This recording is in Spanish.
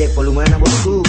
de Polumena Bosú.